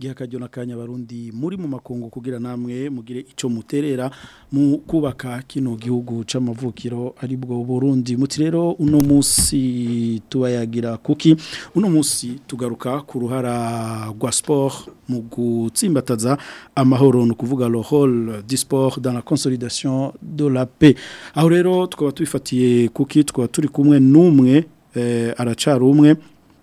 giha na n'akanya muri mu makungu kugira namwe mugire icyo muterera mu kubaka kino gihugu cy'amavukiro ari bwo burundi muti rero uno musi tubayagira kuki uno musi tugaruka ku ruhara rwa sport mu gutsimbataza amahoro ni ukuvuga rohore di dans la consolidation de la paix aho rero tukaba tubifatiye kuki tukaba turi kumwe n'umwe eh, aracara umwe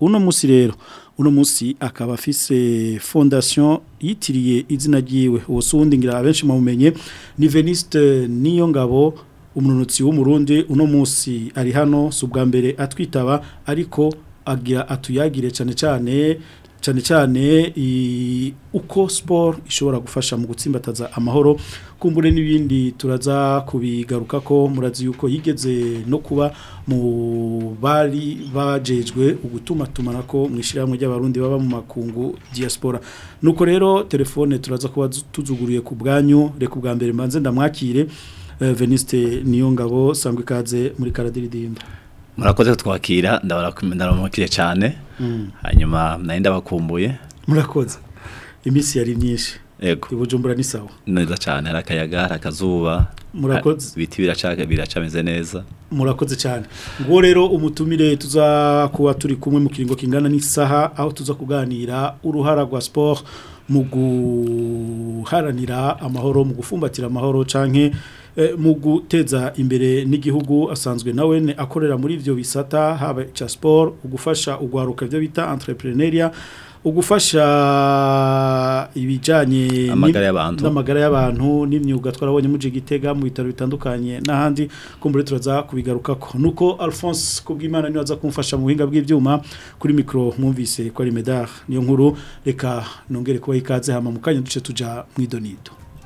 uno munsi rero uno munsi akaba afise fondation yitiriye izina ryiwe ubusundi ngira abenshi mumenye ni Veniste niyo ngabo umununutsi w'umurundi uno munsi ari hano si ubwa mbere atwitaba ariko agira atuyagire cyane cyane cyane cyane uko Sport ishobora gufasha mu gutsimbataza amahoro kumbure n'ibindi turaza kubigaruka ko murazi yuko yigeze no kuba mu bari bajejwe ugutumatumanako ko mu ishyirahamwe ry'abarundi baba mu makungu diaspora nuko rero telefone turaza kuba tuzuguruye ku bwanyu reka ubwa mbere manze ndamwakire eh, veniste Niyongabo ngabo sangwa ikaze muri karadiridimba murakoze kutwakira ndabarakwiye cyane mm. hanyuma nayo ndabakumbuye murakoze iminsi yari myinshi yego ibujumbura ni sawa neza cyane hari akayaga akazuba murakoze ibiti biracaka biracameze neza murakoze cyane ngo rero umutumire tuza turi kumwe mu kiringo kingana n'isaha aho tuza kuganira uruhara rwa Sport mu guharanira amahoro mu gufumbatira amahoro canke. Eh, mu guteza imbere n'igihugu asanzwe nawe akorera muri ibyo bisata haba Cha Sport ugufasha ugwaruka ibyo bita entrepreneuria ugufasha ibijyanye n'amagara y'abantu n'imyuga twarabonye muri gitega mu bitaro bitandukanye n'ahandi kumbure turaza kubigarukako nuko alphonse kubw'imana niba aza kumfasha mu buhinga bw'ibyuma kuri micro mwumvise ko ari medar niyo nkuru reka nongere kuba ikaze hama mu duce tujya mu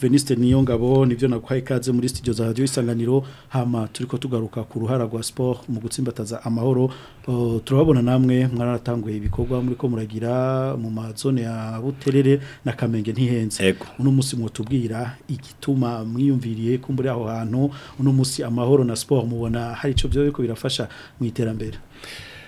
veniste niyo ngabo nibyo ikaze muri studio za radiyo isanganiro hama turi tugaruka ku ruhara rwa Sport mu gutsimbataza amahoro turababona namwe mwaratanguye ibikorwa muri ko muragira mu mazone ya buterere na kamenge ntihenze uno munsi mwotubwira igituma mwiyumviriye muri aho hantu uno munsi amahoro na siporo mubona hari icyo byo biriko birafasha mu iterambere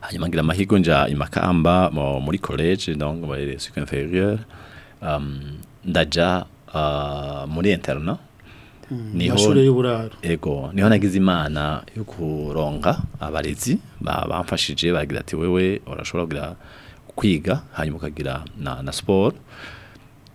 hanyuma ngira amahirwe nja imakamba muri college donc muri cycle inférieur um, ndaja uh, muri internat hmm, niho ego niho nagize imana yo kuronga abarezi bamfashije baragira ati wewe urashobora kwiga hanyuma ukagira na, na sport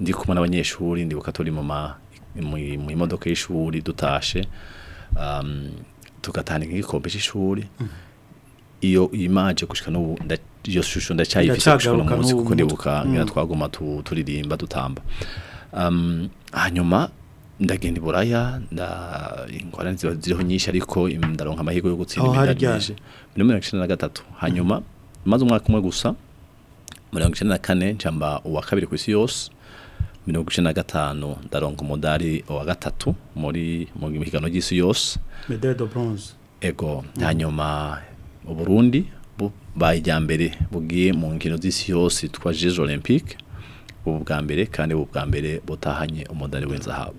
ndi kumwe n'abanyeshuri ndibuka turi mu modoka y'ishuri dutashe Um, tugatanga igikombe cy'ishuri iyo imaje gushika n'ubu iyo shusho ndacyayifite gushika no muziki kuko ndibuka mm. ngira twagoma turirimba dutamba um, hanyuma ndagenda iburaya nda ingorane ziriho nyinshi ariko ndaronka amahigo yo gutsinda imidari myinshi muri mirongo hanyuma maze umwaka umwe gusa mirongo icyenda na uwa kabiri ku isi yose mirongo icenda na gatanu ndaronka umudari wa gatatu muri mu mihiganano y'isi yose medale de bronze ego mm. hanyuma uburundi baye ijya mbere bugiye mu nkino z'isi yose twa jeje olympique ubu bwa mbere kandi ubu bwa mbere butahanye umudari w'inzahabu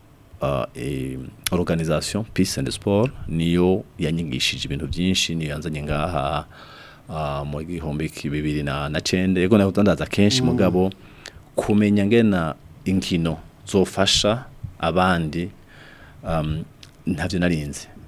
uh, e, organisation peace and sport niyo yanyigishije ibintu byinshi niyo yanzanye ngaha uh, mu gihumbi bibiri na na cende yego naho ndandaza kenshi mm. mugabo kumenya ngena inkino zofasha abandi um, ntavyo narinze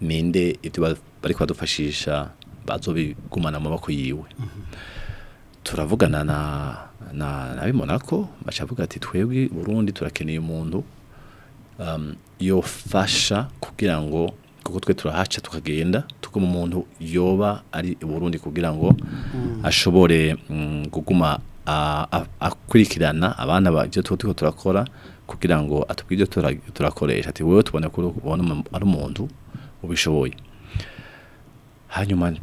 ninde ibyo bari kwadufashisha bazobigumana mu maboko yiwe mm -hmm. turavugana na na bimonako bacavuga ati twebwe Burundi turakeneye umuntu um, yofasha kugira ngo kuko twe turahaca tukagenda tukuma umuntu yoba ari Burundi kugira ngo mm. ashobore mm, kuguma akurikirana abana byo tuko turakora kugira ngo atubwire turakoresha ati wowe tubona ko ari umuntu ubishoboye hanyuma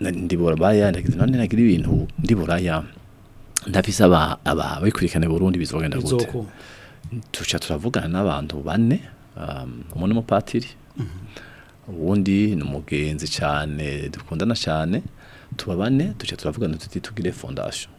ndi buraya ndagize none nagira ibintu ndi buraya ndafise aba aba bayikurikane Burundi bizogenda gute tuca turavugana n'abantu bane um, umwe ni umupatiri mhm. uwundi ni umugenzi cyane dukundana cyane tuba bane tuca turavugana tuti tugire fondasiyo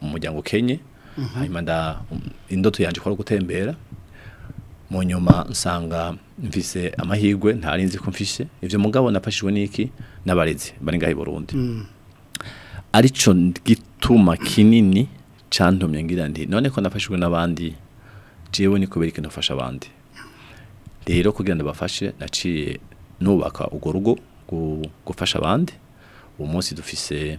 mu umuryango Kenya mm-hmm. hanyuma nda indoto yanje kwa gutembera mu nyuma nsanga mvise amahirwe ntari nzi ko mfishe ivyo mugabo nafashijwe n'iki n'abarezi bari ngaho Burundi mm. arico gituma kinini cantumye ngira nti none ko nafashijwe n'abandi jewe niko bereke nafasha abandi rero kugira ndabafashe naciye nubaka urwo rugo gufasha abandi uwo munsi dufise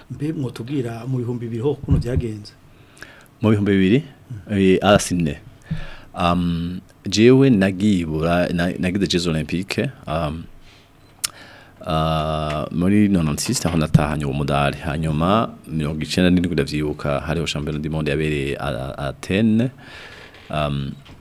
mbe mwotubwira mu bihumbi biriho kuno byagenze mu bihumbi bibiri mm. eh, ah, um jewe nagibura nagize jezo olympique um, uh, muri 96 aho natahanye uwo mudari hanyuma 97 ndavyibuka hariho champion du monde yabereye Athene um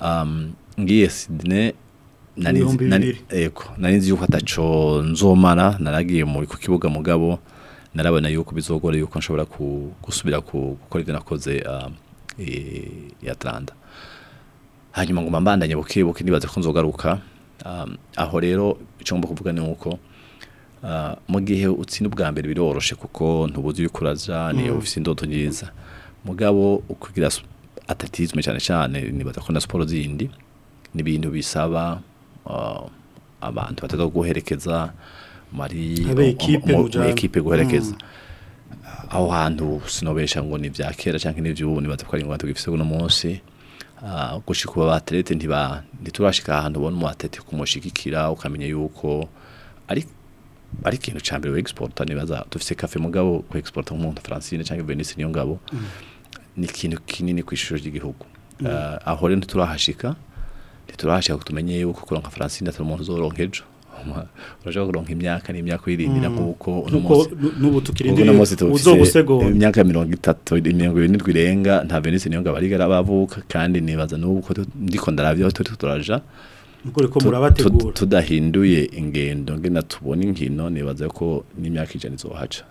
um, ngiye sidine nari nzi yuko ataco nzomara naragiye ku kibuga mugabo narabona yuko bizogora yuko nshobora gusubira gukora ibyo nakoze um, i atlanta hanyuma ngo mbandanye buke buke nibaza ko nzogaruka um, aho rero ico ngomba kuvuga ni uko uh, mu gihe utsinda ubwa mbere biroroshe kuko ntubuzi yuko uraja ni mm. ufise indoto nziza mugabo ukugira atatizme cyane cyane nibaza ko na sport zindi ni ibintu bisaba uh, abantu bataza guherekeza mari ekipe guherekeza mm. aho hantu sinobesha ngo ni bya kera cyangwa ni vy'ubu nibaza ko ari ngo batugifise guno munsi Ah, gushika batrete ntiba ntitubashika ahantu mu atete kumushigikira ukamenya yuko ari ikintu cya mbere wegisiporota nibaza dufite kafe mugabo mu nk'umuntu francine cyangwa Venice niyo ngabo mm. ni kintu kinini ku ishusho ry'igihugu mm. ah, aho rero ntiturahashika ntiturahashika tumenye yuko kuronka francine atari umuntu uzoronka ejo urashobora kuronka imyaka ni imyaka uyirindira kuko n'ubu tukirindira uzogusegura imyaka mirongo itatu mirongo irindwi irenga nta benisi niyo ngo abarigara bavuka kandi nibaza n'ubu ko ndiko ndarabya turi turaja tudahinduye ingendo ngena tubona inkino nibaza ko n'imyaka ijana izohaca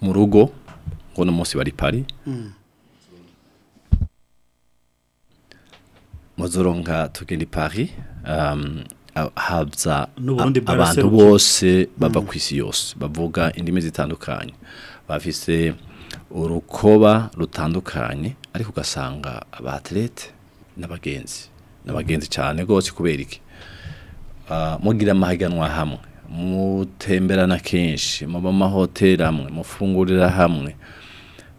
mu rugo ngo uno munsi pari muzoronka hmm. tugenda i pari um, haza abantu bose bava hmm. ku isi yose bavuga indimi zitandukanye bafise urukoba rutandukanye ariko ugasanga abaterete n'abagenzi n'abagenzi cyane rwose kubera iki ah, mugira amahiganwa hamwe mutemberana kenshi mu amahoteli amwe mufungurira hamwe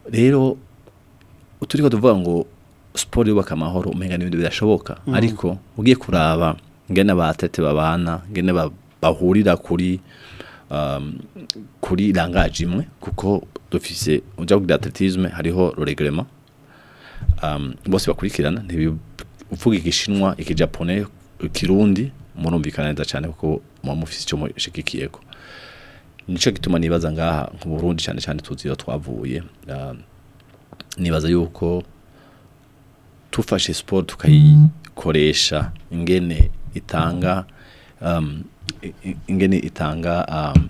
rero uturiko tuvuga ngo siporo yubaka amahoro umenya n'ibintu bidashoboka mm. ariko ugiye kuraba ngene abatete babana ngene bahurira kuri um, kuri rangaje imwe kuko dufise ujya kugira atletisme hariho ruregrema um, bose bakurikirana uvuga igishinwa ikijapone ikirundi murumvikana neza cyane kuko muba mufite icyo mushigikiye ko nicyo gituma nibaza ngaha mu Burundi cyane cyane tuzi iyo twavuye um, nibaza yuko tufashe siporo tukayikoresha ingene itanga um, ingene itanga um,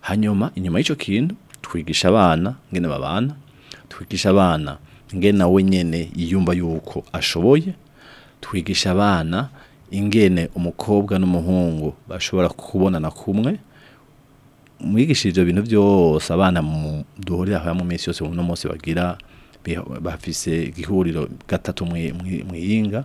hanyuma inyuma y'icyo kintu twigisha abana ngene babana twigisha abana ingene nawe nyine yiyumva yuko ashoboye twigisha abana ingene umukobwa n'umuhungu bashobora kubonana kumwe mwigisha ibyo bintu byose abana duhurira hamwe mu minsi yose uno munsi bagira bafise ihuriro gatatu mwiyinga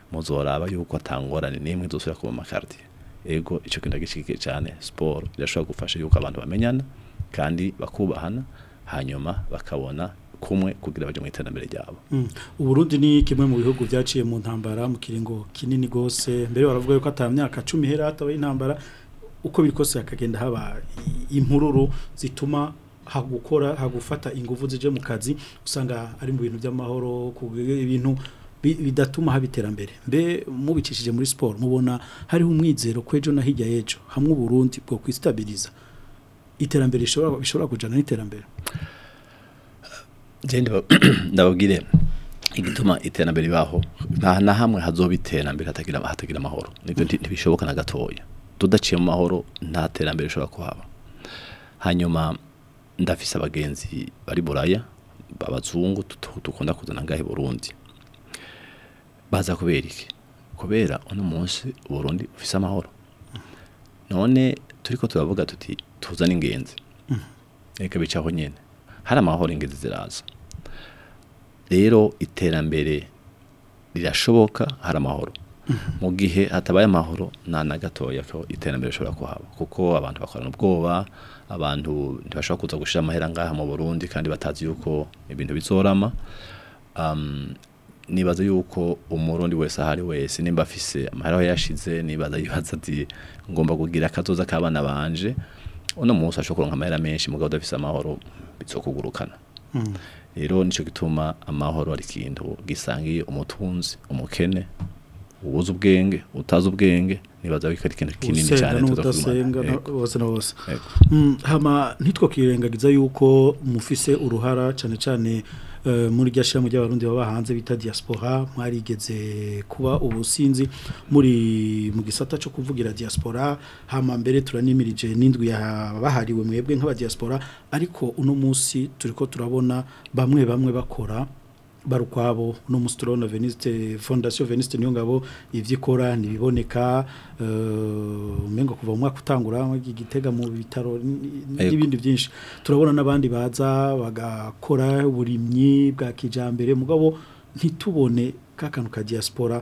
muzoraba yuko atangorane n'imwe zose ku makarita ego icyo kintu gishyigikije cyane siporo irashobora gufasha yuko abantu bamenyana kandi bakubahana hanyuma bakabona kumwe kugira bajya mu iterambere ryabo hmm. uburundi ni kimwe mu bihugu byaciye mu ntambara mu kiringo kinini rwose mbere baravuga yuko atari myaka cumi ihera hatabaye intambara uko biri kose hakagenda haba impururu zituma hagukora hagufata ingufu zije mu kazi usanga ari mu bintu by'amahoro ku bintu bidatuma haba iterambere mbe mubicishije muri siporo mubona hariho umwizero ko ejo na hirya y'ejo hamwe uburundi bwo kwistabiriza iterambere bishobora kujyana n'iterambere ndababwire igituma iterambere ribaho nta hamwe hazoba iterambere hatagira amahoro ntibishoboka na gatoya tudaciye mu mahoro nta terambere rishobora kuhaba hanyuma ndafise abagenzi bari buraya abazungu dukunda kuzana ngahe burundi baza kubera iki kubera uno munsi uburundi ufise amahoro none turiko turavuga tuti tuza n'ingenzi reka bicaho nyene hari amahoro ingenzi ziraza rero iterambere rirashoboka hari amahoro mu gihe hatabaye amahoro nta na gatoya ko iterambere rishobora kuhaba kuko abantu bakorana ubwoba abantu ntibashobora kuza gushira amahera ngaha mu burundi kandi batazi yuko ibintu bizorama nibaza yuko umurundi wese ahari wese nimba afise amahera yashize nibaza yibaza ati ngomba kugira akazoza k'abana banje uno munsi ashobora kuronka amahera menshi mugabo udafise amahoro bizokugurukana hmm. rero nicyo gituma amahoro ari ikintu gisangiye umutunzi umukene ubuze ubwenge utazi ubwenge nibaza ko ari ikintu kinini cyane tuzasenga bose na bose mm, ntitwakirengagiza yuko mufise uruhara cyane cyane eh, muri rya shyirahamwe ry'abarundi baba hanze bita diaspora mwarigeze kuba ubusinzi muri mu gisata cyo kuvugira diaspora hama mbere turanimirije n'indwi bahariwe mwebwe nk'abadiaspora ariko uno munsi ko turabona bamwe bamwe bakora barukwabo n'umusitorone veniste fondasiyo veniste niyo ngabo ibyikora ntibiboneka eh, umenya kuva mu mwaka utangura igitega mu bitaro n'ibindi byinshi turabona n'abandi baza bagakora uburimyi bwa kijambere mugabo ntitubone ka ka diaspora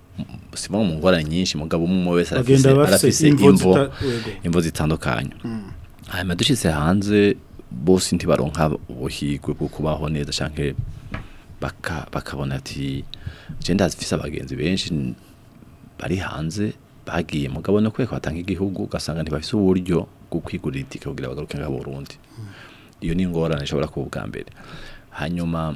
sima mu ngorane nyinshi mugabo umwe wese arafise imvo imvo zitandukanye mm. hanyuma dushitse hanze bose ntibaronka ubuhigwe bwo kubaho neza canke bakabona ati je ndafise abagenzi benshi bari hanze bagiye mugabo no kweka batanga igihugu ugasanga ntibafise uburyo kwigurira itike kugira bagaruke nk'abo Burundi iyo ni ingorane ishobora kuba ubwa mbere hanyuma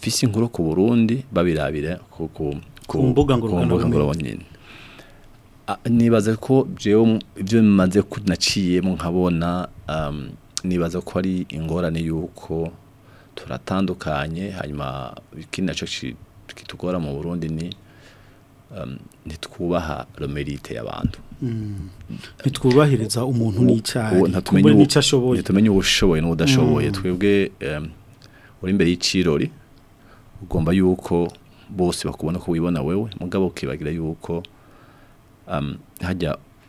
fisi inkuru ku Burundi babirabire kuko ku mbuga ngororano nibaza ko je ibyo bimaze kunaciyemo nkabona um, nibaza ko ari ingorane yuko turatandukanye hanyuma ikindi naco kitugora mu Burundi ni um, ntitwubaha romerite y'abantu Mm. ntitwubahiriza umuntu n'icyaha ntitumenye n'icyo ashoboye ntitumenye mm. twebwe uri imbere y'icirori ugomba yuko bose bakubona ko wibona wewe mugabo ukibagira yuko hajya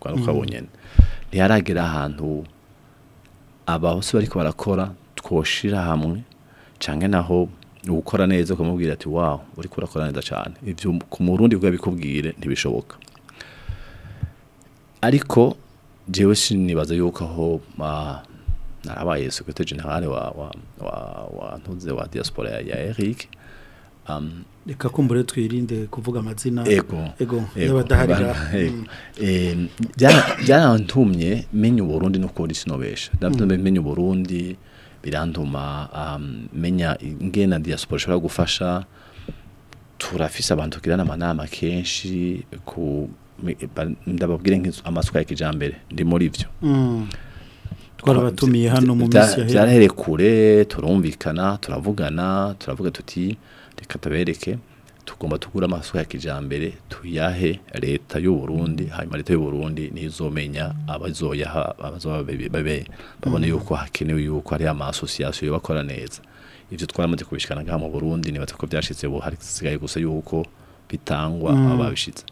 ukwabonyene ntiyaragera ahantu abahose bari barakora twoshira hamwe canke naho ugukora neza ukamubwira ati wawo uriko urakora neza cyane ivyo ku murundi bikubwire ntibishoboka ariko jewe sinibaza yuko aho narabaye secretary general wa wa wa, wa ntuze wa diaspora ya Eric um, reka kumbure twirinde kuvuga amazina ego y'abadaharira mm. ntumye mm. um, menya uburundi no kuri sinobesha ndavuga menya uburundi birantuma menya ngena diaspora ishobora gufasha turafise abantu kirana amanama kenshi ku ndababwire amasuka ya ndi muri ibyo mm. twarabatumiye hano mu minsi ya byarahere kure turumvikana turavugana turavuga tuti reka tabereke tugomba tugura amasuka ya kijyambere tuyahe leta y'u Burundi hanyuma leta y'u Burundi nizomenya abazoyaha babe babone mm. yuko hakenewe yuko hari amasosiyasiyo bakora neza ibyo twaramaze kubishikana ngaha mu Burundi niba ko byashitse bo hari gusa yuko bitangwa mm. ababishitse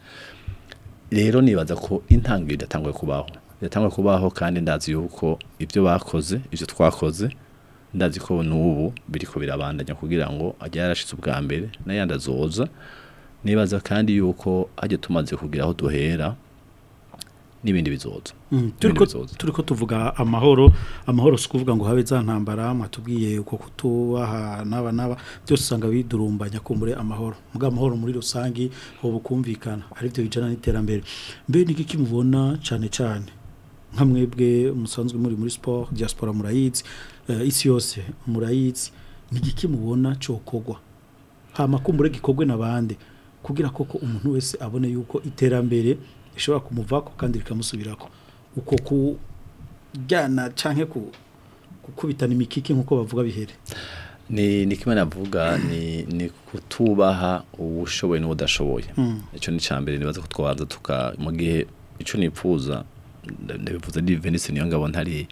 rero nibaza ko intangiriro idatanguye kubaho idatanguye kubaho kandi ndazi yuko ibyo bakoze ibyo twakoze ndazi ko n'ubu biri ko birabandanya kugira ngo ajye yarashize ubwa mbere n'ayandi azoza nibaza kandi yuko ajya tumaze kugira aho duhera n'ibindi bizozo turi ko tuvuga amahoro amahoro si ukuvuga ngo habe za ntambara mwatubwiye uko kutubaha n'aba n'aba byose usanga bidurumbanya kumbure amahoro mbwa amahoro muri rusange ubu kumvikana ari byo bijyana n'iterambere mbe ni iki mubona cyane cyane nka mwebwe musanzwe muri muri Sport diaspora murayizi eh, isi yose murayizi ni igiki mubona cyokogwa ha kumbure gikogwe n'abandi kugira koko umuntu wese abone yuko iterambere bishobora kumuvako kandi bikamusubirako uko kujyana ku gukubitana imikiki nk'uko bavuga bihere ni ni kimwe navuga ni ni kutubaha ubushoboye n'ubudashoboye hmm. icyo ni cya mbere nibaza ko twabanza tuka mu gihe icyo nipfuza ndabivuze ni Venice niyo ngabo ntari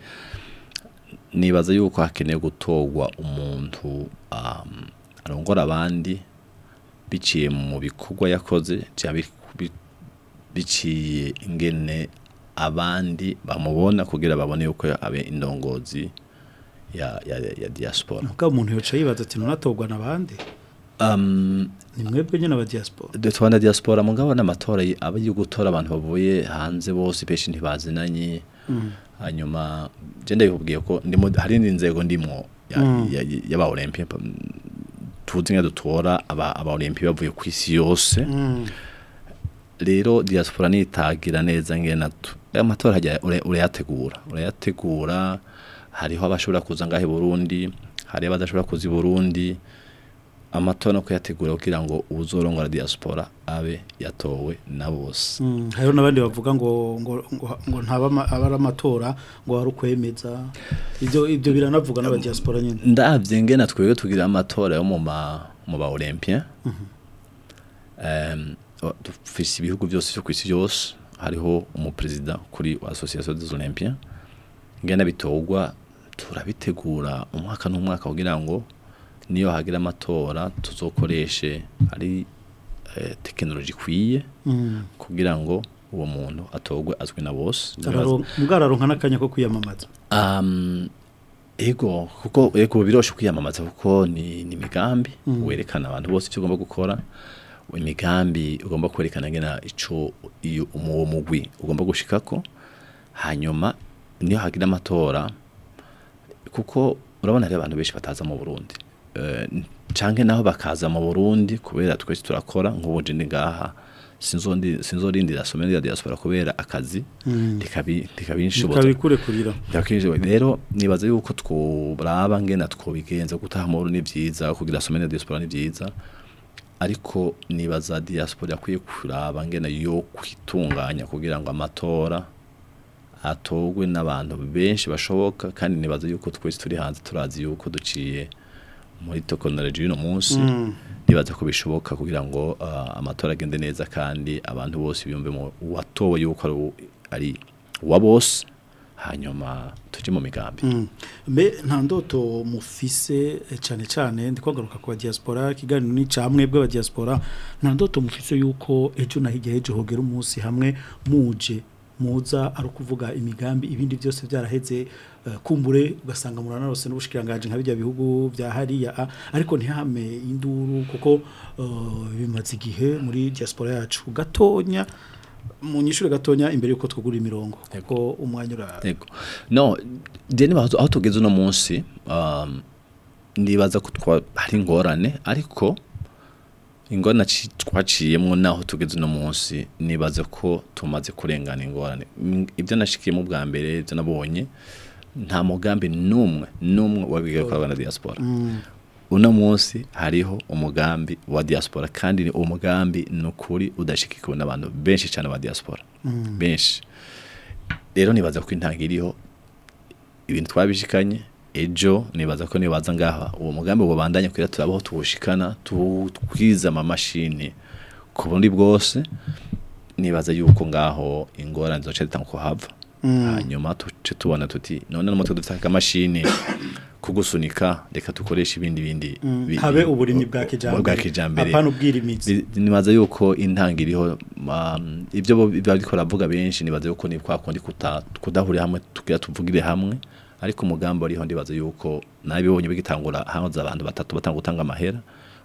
nibaza yuko hakeneye gutogwa umuntu arongora abandi biciye mu bikorwa yakoze cyangwa biciye ingene abandi bamubona kugira babone yuko abe indongozi ya ya ya diaspora mugabo umuntu yoca yibaza ati nunatogwa nabandi um ni mwebwe nyene aba diaspora de twana diaspora mugabo n'amatora aba yugutora abantu bavuye hanze bose peshi nanyi mm. hanyuma mm. je ndabikubwiye ko ndi hari ndinzego ndimwo mm. yaba Olympia tuzi nka dutora aba aba Olympia bavuye ku isi yose mm. rero diaspora nitagira neza ngene nato amatora hajya urayategura urayategura hariho abashobora kuza ngahe Burundi hari abadashobora kuza i Burundi amatora no kuyategura kugira ngo uzorongora diaspora abe yatowe na bose mm, hariho n'abandi bavuga ngo ngo ngo ntaba abara amatora ngo hari ukwemeza ibyo ibyo biranavuga n'aba diaspora nyine ndabye ngena twebwe tugira amatora yo mu ma mu ba Olympia mhm. dufise ibihugu byose cyo ku isi yose hariho umuperezida kuri association des olympiens ngena bitogwa turabitegura umwaka n'umwaka kugira ngo niyo hagira amatora tuzokoreshe ari eh, tekinoloji ikwiye mm. kugira ngo uwo muntu atogwe azwi na bose mbwararonka n'akanya ko kwiyamamaza um, ego kuko ego biroshe kwiyamamaza kuko ni imigambi mm. werekana abantu bose icyo ugomba gukora imigambi ugomba kwerekana ngena ico iyo uwo mugwi ugomba gushikako hanyuma niyo hagira amatora kuko urabona ari abantu benshi bataza mu Burundi eh, canke naho bakaza mu Burundi kubera twese turakora nk'ubuje ndi ngaha sinzondi sinzorindira somero ya diaspora kubera akazi mm. ndikabi ndikabinshoboza ndikabikure kurira ndakije rero nibaza yuko twobraba ngena twobigenza gutaha mu Burundi byiza kugira somero ya diaspora ni byiza ariko niba za diaspora akwiye kuraba ngena yo kwitunganya kugira ngo amatora atogwe n'abantu benshi bashoboka kandi nibaza yuko twese turi hanze turazi yuko duciye muri tokonoloji y'uno munsi mm. nibaza ko bishoboka kugira ngo uh, amatora agende neza kandi abantu bose mu uwatowe yuko ari uwa bose hanyuma tujye mu migambi mm. mbe nta ndoto mufise eh, cyane cyane ndi kwagaruka diaspora badiyasipora kiganiro ni cyamwe bw'abadiyasipora nta ndoto mufise yuko ejo na hirya hogera umunsi hamwe muje muza ari ukuvuga imigambi ibindi byose byaraheze eh, kumbure ugasanga muranarose n'ubushikiranganji nka bijya bihugu bya hariya ariko ntihame induru kuko oh, bimaze igihe muri diaspora yacu gatonya munyishuri gatonya imbere yuko twugura imirongo kuko umwanya ura no deni bazo aho tugeze no munsi um, nibaza ko hari ingorane ariko ingorane twaciyemo naho tugeze uno munsi nibaze ko tumaze kurengana ingorane mm, ibyo nashikiyemo ubwa mbere ibyo nabonye nta mugambi n'umwe n'umwe wabigaye ko na diaspora mm. uno munsi hariho umugambi wa diaspora kandi uwo mugambi ni ukuri udashikikiwe n'abantu benshi cyane ba diaspora mm. benshi rero nibaza ko intanga iriho ibintu twabishikanye ejo nibaza ko nibaza ngaha uwo mugambi ubandanya kugira turabaho tuwushikana twiza amamashini ku bundi bwose nibaza yuko ngaho ingorane zoca zitanga kuhava hava mm. hanyuma tuce tubona tuti none n'umutwe dufite akamashini kugusunika reka dukoresha ibindi bindi mm. habe uburimi bwa kijambere bwa kijambere apana ubwirimizi nibaza yuko intangiriho mm, ibyo bo bikora avuga benshi nibaza yuko ni kundi kudahuri hamwe tugira tuvugire hamwe ariko umugambo ariho ndibaza yuko nabibonye bigitangura hanze abantu batatu batanga gutanga amahera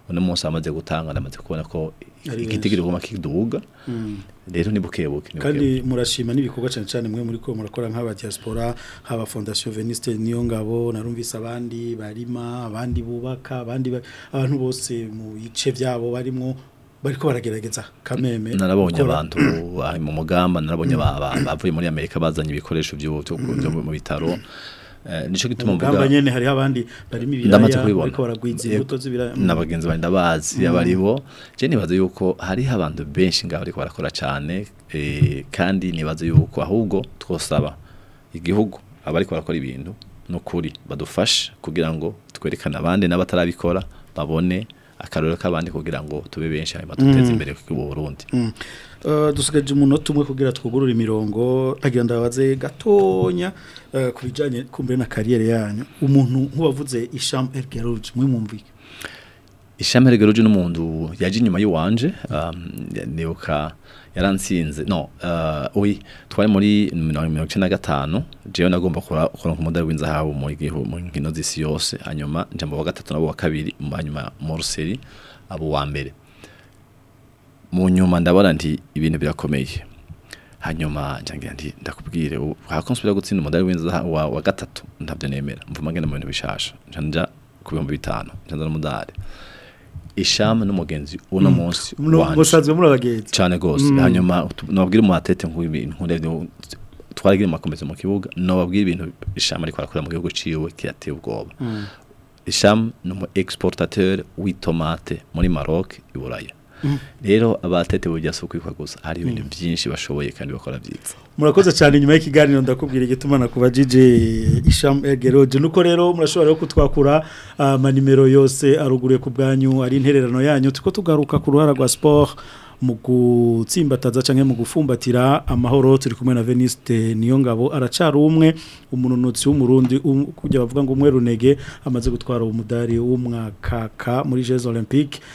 uno munsi amaze gutanga namaze kubona ko igiti kirigoma kiduga mm. rero ni bukebuke kandi murashima n'ibikorwa cyane cyane mwe muri ko murakora nk'aba diaspora haba fondation Veniste niyo ngabo narumvise abandi barima abandi bubaka abandi abantu bose mu bice byabo barimo bariko baragerageza kameme narabonye abantu mu mugamba narabonye bavuye muri Amerika bazanye ibikoresho byo mm. mu bitaro Eh, nicyo gituma mvuga ngamba nyene hari abandi barimo ibiraya ariko baragwiza imbuto z'ibiraya nabagenzi bari ndabazi mm. abaribo je nibaza yuko hari abantu benshi ngaho ariko barakora cyane eh, kandi nibaza yuko ahubwo twosaba igihugu abariko barakora ibintu nukuri badufasha kugira ngo twerekane abandi n'abatarabikora babone akaroro k'abandi kugira ngo tube benshi hanyuma duteze mm. imbere ku Burundi mm. Eh, dusigaje umunota umwe kugira twugurure imirongo ntagira ndabaze gatonya eh, ku bijyanye kumbe na kariyeri yanyu umuntu nk'uwavuze ishamu erigeroge mwimwumvike ishamu erigeroge n'umuntu yaje inyuma y'iwanje um, nibuka yaransinze no eh, oyi twari muri mirongo icyenda na gatanu jewe nagomba kuronka umudari w'inzahabu mu nkino z'isi yose hanyuma njya wa gatatu nabo wa kabiri hanyuma moruseri abo wa mbere mu nyuma ndabona nti ibintu birakomeye hanyuma ngira nti ndakubwire hakunze gutsinda umudari wa gatatu ntabyo nemera mvuma ngenda mu bintu bishasha njya ku bihumbi bitanu njya n'umudari ishamu n'umugenzi uno mm. munsi musanzwe muri abagenzi cyane rwose mm. hanyuma nababwire umuhatete twaragira amakomezi mu kibuga nababwire ibintu ishamu ariko arakora mu gihugu ciwe kirateye ubwoba mm. ishamu ni umu egisiporutateri w'itomate muri maroc i buraya rero abatete bujya si kwa gusa hari ibintu mm. byinshi bashoboye kandi bakora byiza murakoze cyane nyuma y'ikiganiro ndakubwira igitumana ku ba jiji ishamu egeroge nuko rero murashobora kutwakura amanimero ah, yose aruguriye ku bwanyu ari intererano yanyu tuko tugaruka ku ruhara rwa Sport. mu gutsimbataza canke mu gufumbatira amahoro turi kumwe na veniste niyo ngabo aracara umwe umunonotsi w'umurundi um, kujya bavuga ngo umwe runege amaze gutwara umudari w’umwakaka muri jeze olympique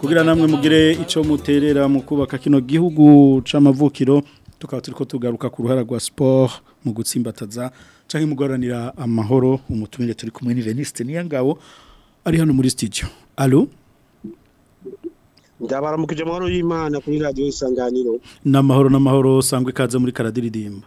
kugira namwe mugire icyo muterera mu kubaka kino gihugu c'amavukiro tukaba turi ko tugaruka ku ruhara rwa Sport mu gutsimbataza cyangwa mu amahoro umutumire turi kumwe ni reniste niyangabo ari hano muri sitidiyo alo ndabaramukije amahoro y'imana kuri radiyo isanganiro n'amahoro n'amahoro sangwa ikaze muri karadiridimba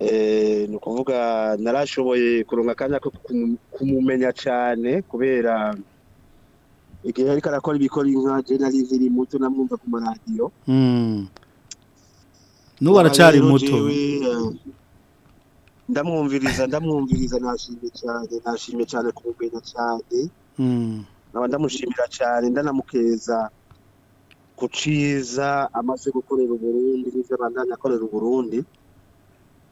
Eh, ni ukuvuga narashoboye kuronka akanya ko kumumenya cyane kubera igihe ariko karakora ibikora inka jenali ziri muto namwumva ku maradiyo hmm. n'ubu aracari muto eh, ndamwumviriza ndamwumviriza nashimye cyane nashimye cyane kumumenya cyane hmm. nkaba ndamushimira cyane ndanamukeza ku cyiza amaze gukorera uburundi n'ibyo abandanya akorera uburundi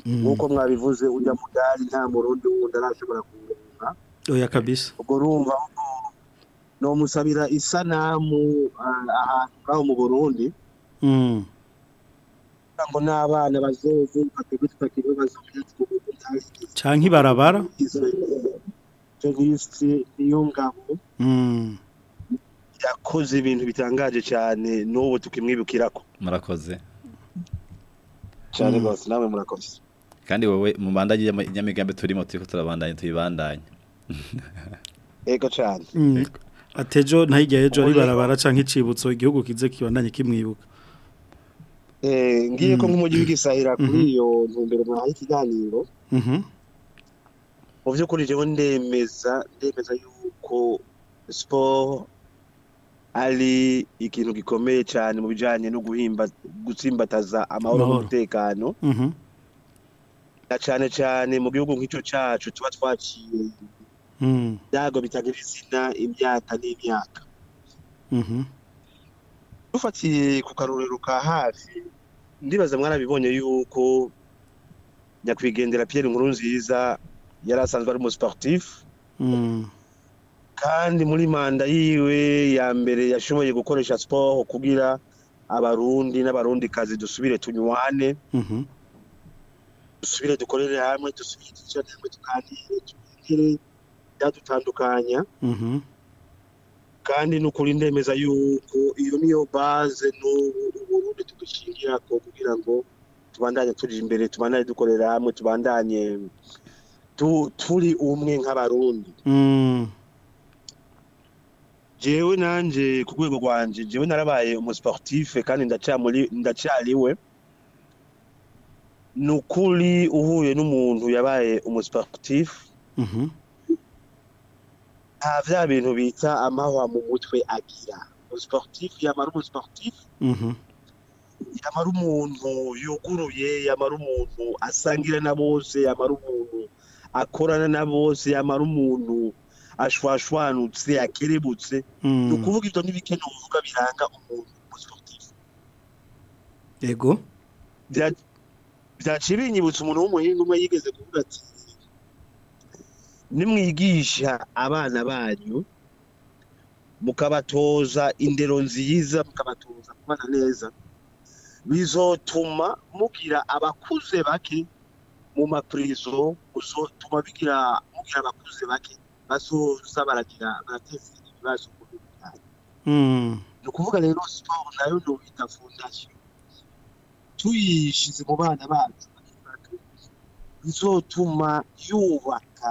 nk'uko mwabivuze ujya mu gare nta murundi wundi arashobora kuwurenga oya kabisa ubwo urumva nomusabira isanamu ah, ahantu ngaho mu burundi mm. ngo n'abana bazovuka twebwe tutakiri bazomenya canke ibarabara niyo ngabo mm. yakoze ibintu bitangaje cyane n'ubu tukimwibukirako murakoze cyane mm. rwose namwe murakoze kandi wowe mu bandanye nyamigambi turimo turi turabandanye tuyibandanye ego cyane mm. atejo ntayijya ejo ari barabara cyangwa icibutso igihugu kize kibandanye kimwibuka eh, ngiye ko mm. nk'umujyi w'igisahira kuri mm-hmm. iyo ntumbero mwahaye ikiganiro mm-hmm. mu by'ukuri rero ndemeza ndemeza yuko siporo ari ikintu gikomeye cyane mu bijyanye no guhimba gutsimbataza amahoro n'umutekano mm-hmm. na cyane cane mu gihugu nk’icyo cacu tuba twaciye vyago hmm. bitagira izina imyaka n'imyaka mm-hmm. dufatiye ku karorero ka hafi ndibaza mwarabibonye yuko nyakwigendera Pierre Nkurunziza yari asanzwe ari umusportif hmm. kandi muri manda yiwe ya mbere yashoboye gukoresha sport kugira abarundi n'abarundikazi dusubire tunywane mm -hmm. dusubire dukorere hamwe dusubire dukorere hamwe tuganire tubigire byadutandukanya mhm. kandi ni ukuri ndemeza yuko iyo niyo baze n'ubu uburundi tudushingira ko kugira ngo tubandanye turi imbere tubandanye dukorera hamwe tubandanye turi umwe nk'abarundi mm. jewe nanje ku rwego rwanjye jewe narabaye umusiporutife kandi ndacyariwe ni ukuri uhuye n'umuntu yabaye umusiporutifu mhm. nta bya bintu bita amahwa mu mutwe agira umusiporutifu yamara umusiporutifu mhm. yamara umuntu yuguruye yamara umuntu asangira na bose yamara umuntu akorana na bose yamara umuntu ashwashwanutse akerebutse mm. ni ukuvuga ibyo n'ibikenewe uvuga biranga umuntu umusiporutifu yego byaciye binyibutsa umuntu w'umuhinga umwe yigeze kuvuga ati nimwigisha abana banyu mukabatoza indero nziza mukabatoza kubana neza bizotuma mugira abakuze bake mu mapurizo uzotuma bigira mugira abakuze bake bazoza baragira barateza ibibazo mu bintu ni ukuvuga rero siporo nayo ni ubita fondasiyo tuyishyize mu bana bacu bizotuma yubaka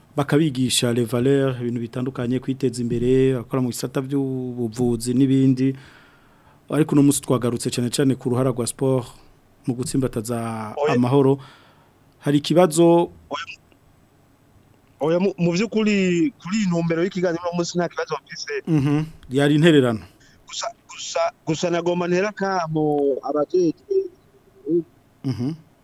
bakabigisha valeurs ibintu bitandukanye kwiteza imbere akora mu isata by'ubuvuzi n'ibindi ariko uno munsi twagarutse cyane cyane ku ruhara rwa siporo mu gutsimbataza amahoro hari ikibazo mu by'ukuri kuri iyi y'ikiganiro uno munsi nta kibazo bafise mhm. yari intererano gusa nagomba ntera kamo abajejwe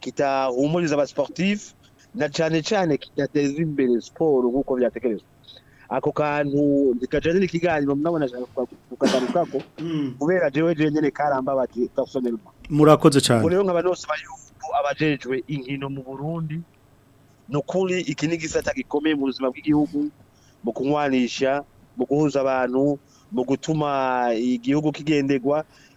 kitahumuriza abasiporutifu na cyane cyane kidateza imbere siporo nk'uko byatekerezwa ako kantu ndikaje nyine ikiganiro ashaka kukagaruka ko mm. kubera jewe jewe nyine karamba bati tasomerwa murakoze cyane rero nk'abantu bose bayuko abajejwe inkino mu Burundi nukuri iki ni gisata gikomeye mu buzima bw'igihugu mu kunywanisha mu guhuza abantu mu gutuma igihugu kigenderwa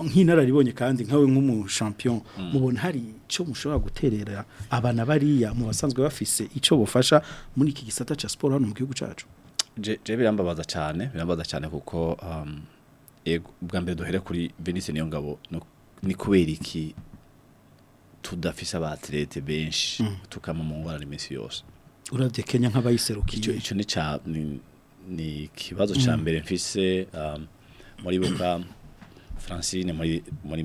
nk'inararibonye kandi nkawe nk’umu nk'umushampion hmm. mubona hari icyo mushobora guterera abana bariya mu basanzwe bafise icyo bufasha muri iki gisata cya siporo hano mu gihugu cyacu je birambabaza cyane birambabaza cyane kuko ubwa um, mbere duhere kuri Benice niyo ngabo ni kubera iki tudafise abatirete benshi mm. tukama mu ngorane iminsi yose uravye Kenya nk'abayiserukiye ico ni ca ni kibazo ca mm. mbere mfise um, muri buka Francine muri muri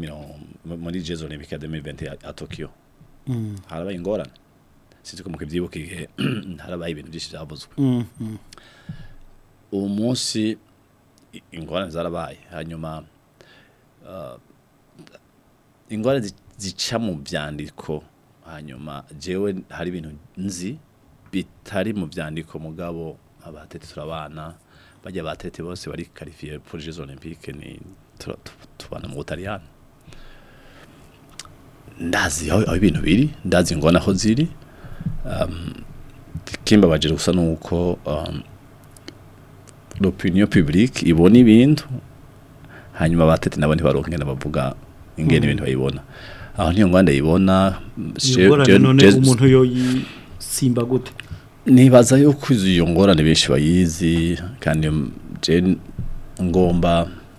muri Jezo Olympique 2020 a Tokyo mm. harabaye ingorane ingora ko mukivyibuka igihe harabaye ibintu byinshi byavuzwe uwo munsi ingorane zarabaye hanyuma uh, ingorane zica mu byandiko hanyuma jewe hari ibintu nzi bitari mu byandiko mugabo abatete turabana bajya batete bose bari karifiye pour Jeux Olympiques ni tubana mu Butaliyani ndazi aho ibintu biri ndazi ngona aho ziri um, kimbabaje gusa nuko um, l'opinion publique ibona ibintu hanyuma abatete nabo ntibaronke bavuga ingene mm. ibintu bayibona mm. aho niyo nganda yibona umuntu yoyisimba gute nibaza yuko iyo ngorane benshi bayizi kandi ngomba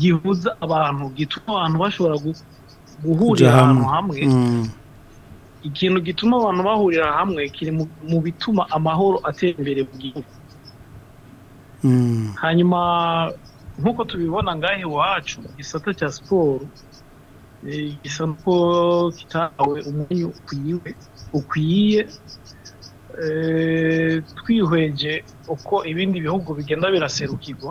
gihuza abantu gituma abantu bashobora guhurira ahantu hamwe mm. ikintu gituma abantu bahurira hamwe kiri mu bituma amahoro atembera bwite hmm. hanyuma nk'uko tubibona ngahe iwacu igisata cya siporo eh, gisa ko kitahawe umwanya ukwiye eh, twihweje uko ibindi bihugu bigenda biraserukirwa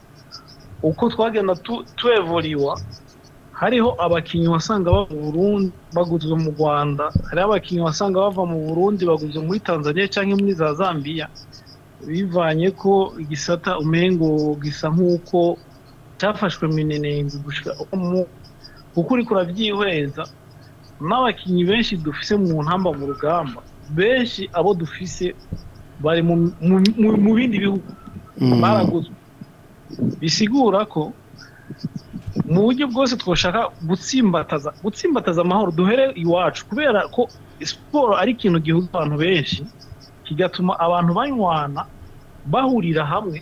uko twagenda tuevuriwa hariho abakinnyi wasanga bava mu Burundi baguzwe mu Rwanda hariho abakinnyi wasanga bava mu Burundi baguzwe muri Tanzania cyangwa muri za Zambia bivanye ko igisata umengo gisa nk'uko cyafashwe mu inenenzi kuko uri kurabyihweza n'abakinnyi benshi dufise mu ntamba mu rugamba benshi abo dufise bari mu bindi bihugu mm. baraguzwe bisigura ko mu buryo bwose twashaka gutsimbataza gutsimbataza amahoro duhere iwacu kubera ko siporo ari ikintu gihuza abantu benshi kigatuma abantu banywana bahurira hamwe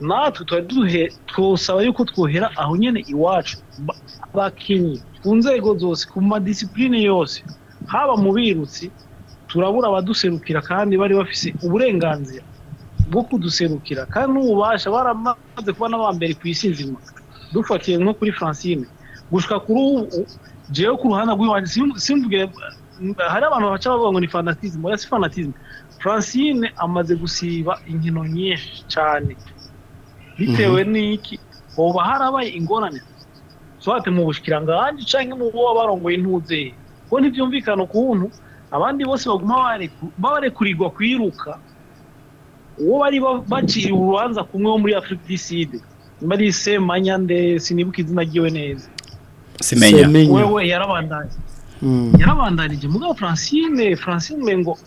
natwe tuba twusaba yuko twuhera aho nyine iwacu bakinnyi ku nzego zose ku madisipurine yose haba mu birutsi turabura abaduserukira kandi bari bafise uburenganzira bwo kuduserukira kandi n'ububasha baramaze kuba n'abambere ku isi nzima dufatiye nko kuri francine gushaka kuri ubu jewe ku ruhande rw'iwanjye simvugire hari abantu baca bavuga ngo ni fanatism oya si fanatism Francine amaze gusiba inkino nyinshi cyane bitewe mhm. n'iki hoba harabaye ingorane sohate mu bushikiranganje cyangwa mu bo barongoye intuze ko ntibyumvikana ukuntu abandi bose baguma barekurirwa kwiruka uwo bari baciye urubanza kumwe wo muri afurikiside marise manyande sinibuka izina ryiwe neza wewe yarabandanye Mm. yarabandanije mugabo francine francine ngo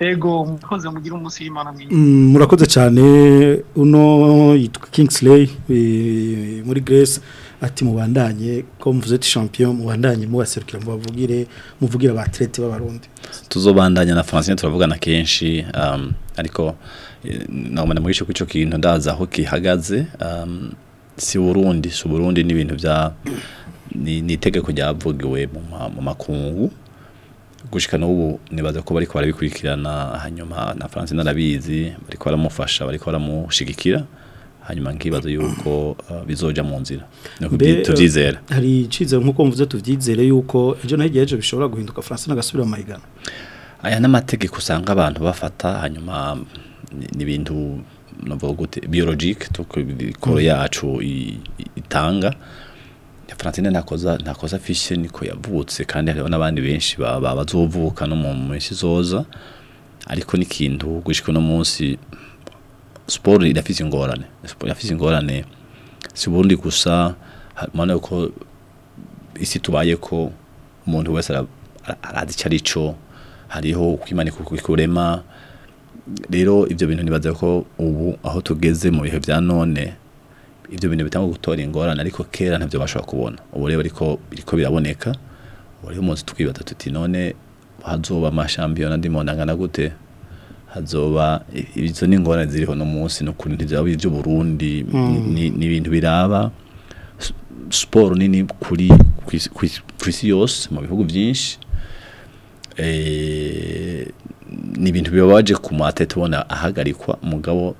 Ego murakoze mugira umunsi y'Imana mwiza. Mm, murakoze cyane uno yitwa Kingsley muri Grace ati mubandanye ko mvuze ati champion mubandanye mubaserukira mubavugire muvugira abatrete b'abarundi. Tuzobandanya na Francine turavugana kenshi um, ariko eh, nagomba mugisho kuco kintu ndaza aho kihagaze um, si Burundi, si Burundi ni ibintu bya ni itegeko ryavugiwe mu makungu gushika n'ubu nibaza ko bariko barabikurikirana hanyuma na France narabizi bariko baramufasha bariko baramushigikira hanyuma nkibazo yuko uh, bizoja mu nzira tuvyizera uh, hari icizere nkuko mvuze tuvyizere yuko ejo naho igihe bishobora guhinduka France gasubira mu mahigano aya n'amategeko usanga abantu bafata hanyuma ni ibintu novuga gute biologique to koro mm. yacu itanga Francine Ntakoza Ntakoza Fishe niko yavutse kandi hariho n'abandi benshi babazovuka no mu minsi zoza ariko n'ikintu gushika no munsi sport irafise ingorane sport ingorane si burundi gusa mana yuko isi tubaye ko umuntu wese arazi icyo arico hariho kwimana kurema rero ibyo bintu nibaza ko ubu aho tugeze mu bihe bya none ibyo bintu bitanga gutora ingorane ariko kera ntabyo bashobora kubona ubu rero biriko biraboneka ubu rero umunsi twibata tuti none hazoba amashampiyona ndimo ndangana gute hazoba izo ni ingorane ziriho no munsi no kuri ntibyaba iby'u Burundi hmm. ni ibintu biraba siporo nini kuri ku isi yose mu bihugu byinshi eh, ni ibintu bibabaje ku matete ubona ahagarikwa umugabo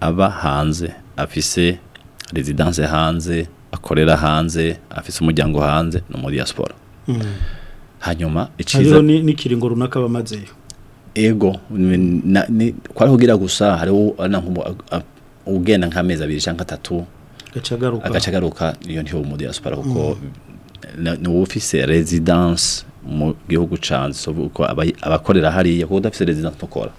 aba hanze afise residence hanze akorera hanze afise umuryango hanze no muri diaspora mm. hanyuma iciza ni, ni runaka bamazeyo ego kwari kugira gusa hariho ugenda nk'amezi abiri cyangwa atatu agaca agaruka iyo ntiwe muri diaspora kuko mm. ni wowe ufise rezidanse mu gihugu cyanze abakorera hariya kuko udafite rezidanse ukora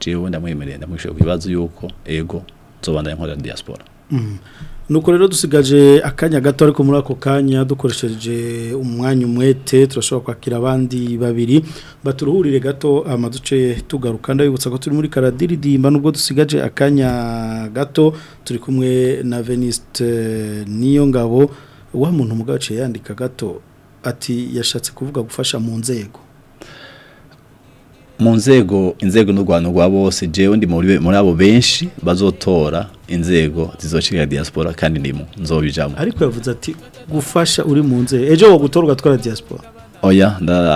jewe ndamwemereye ndamwishyura ku bibazo y'uko ego nzobandanya nkora diaspora mm. nuko rero dusigaje akanya gato ariko muri ako kanya dukoresheje umwanya umwete turashobora kwakira abandi babiri baturuhurire gato amaduce tugaruka ndabibutsa ko turi muri karadiridimba nubwo dusigaje akanya gato turi kumwe na veniste eh, niyo ngabo wa muntu mugace yandika gato ati yashatse kuvuga gufasha mu nzego mu nzego inzego n'u Rwanda rwa bose jewe ndi muri abo benshi bazotora inzego zizoshirira diaspora kandi ndimo nzobijamo ariko yavuze ati gufasha uri mu nzego ejo wo gutorwa twara diaspora oya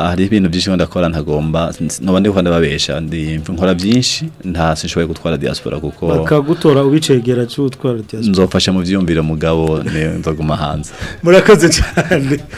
hari ibintu byinshi ndakora ntagomba ntoba ndi kuba babesha nkora byinshi nta sinshobora gutwara diaspora kuko bakagutora ubicegera cyo gutwara diaspora nzofasha mu byiyumviro mugabo nzaguma hanze murakoze cyane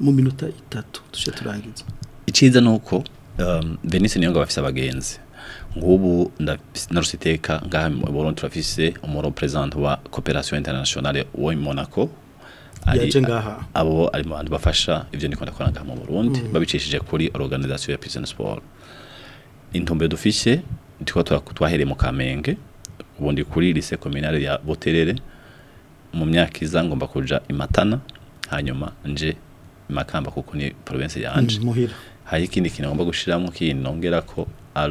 mu minota itatu tuje turangiza iciza ni uko Venice niyo ngo bafise abagenzi ngubu naruse iteka ngaha mu burundi turafise umuro perezida wa koperasiyo interinasiyonale wo monaco abo ari mu bantu bafasha ibyo nikunda kora ngaha mu burundi mm. babicishije kuri oruganizasiyo ya pisine siporo intumbero dufise tukaba twahereye mu kamenge ubundi kuri lise kominari ya buterere mu myaka iza ngomba kuja imatana hanyuma nje i makamba kuko ni province yanje mm, muhira hari ikindi kintu ngomba gushiramo kinongera ko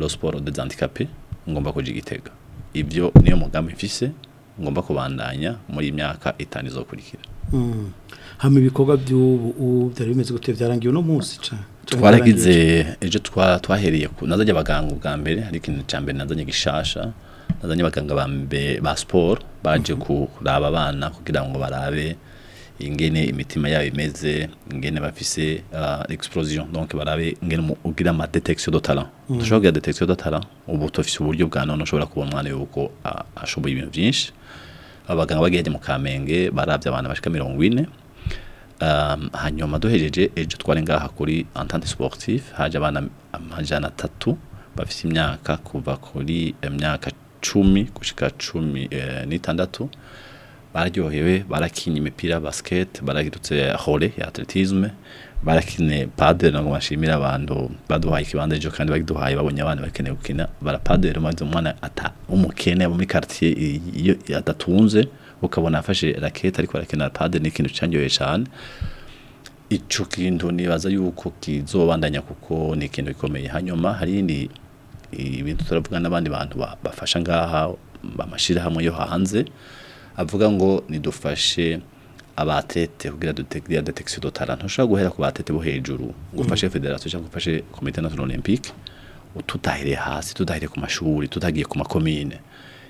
siporo de handicapé ngomba kujya igitega ibyo niyo mugambi mfise ngomba kubandanya muri myaka itanu izokurikira hmm. hano ibikorwa by'ubu byari bimeze gute byarangiye uno munsi twaragize ejo twahereye nazajya abaganga ubwa mbere ariko ikintu cya mbere nazanye gishasha nazanye abaganga ba siporo baje kuraba abana kugira ngo barabe ingene imitima yabo imeze ingene bafise uh, explosion donc barabe ingene ugira ma detection de talent mm. dushobora kugira detection de talent ubu tufise uburyo bwa none ushobora kubona umwana yuko ashoboye ibintu byinshi abaganga bagiye mu kamenge barabye abantu bashika 40 um, hanyuma duhejeje ejo twari ngaha kuri entente sportive haje abana amajana atatu bafise imyaka kuva kuri eh, imyaka cumi gushika cumi eh, n'itandatu bararyohewe barakinye imipira basket baragirutse hore ya atletisme barakine padere ngo bashimira abantu baduhaye kibanda ejo kandi bagiduhaye babonye abantu bakeneye gukina barapadere maze umwana ata umukene mu muri quartier iyo adatunze ukabona afashe racket ariko arakina padere ni ikintu cyangiye cyane ico kintu nibaza yuko kizobandanya kuko ni ikintu gikomeye hanyuma hari ni ibintu turavuga n'abandi bantu bafasha ngaha bamashira hamwe yo hanze avuga ngo nidufashe abatete kugira dutegire detection do ushobora guhera ku batete bo hejuru gufashe federation cyangwa gufashe Komite national olympique tutahire hasi tutahire ku mashuri tutagiye ku makomine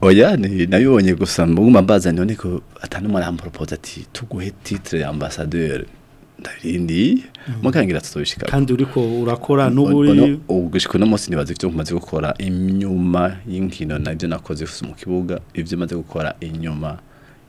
oya ni nabibonye gusa mbumva mbazaniye niko atana umuntu ati tuguhe titire ambasaderi ndabirindiye mukangirira tutabishika kandi uriko urakora n'uburi ugushika no munsi nibaza ivyo kumaze gukora inyuma y'inkino navyo nakoze mu kibuga ivyo maze gukora inyuma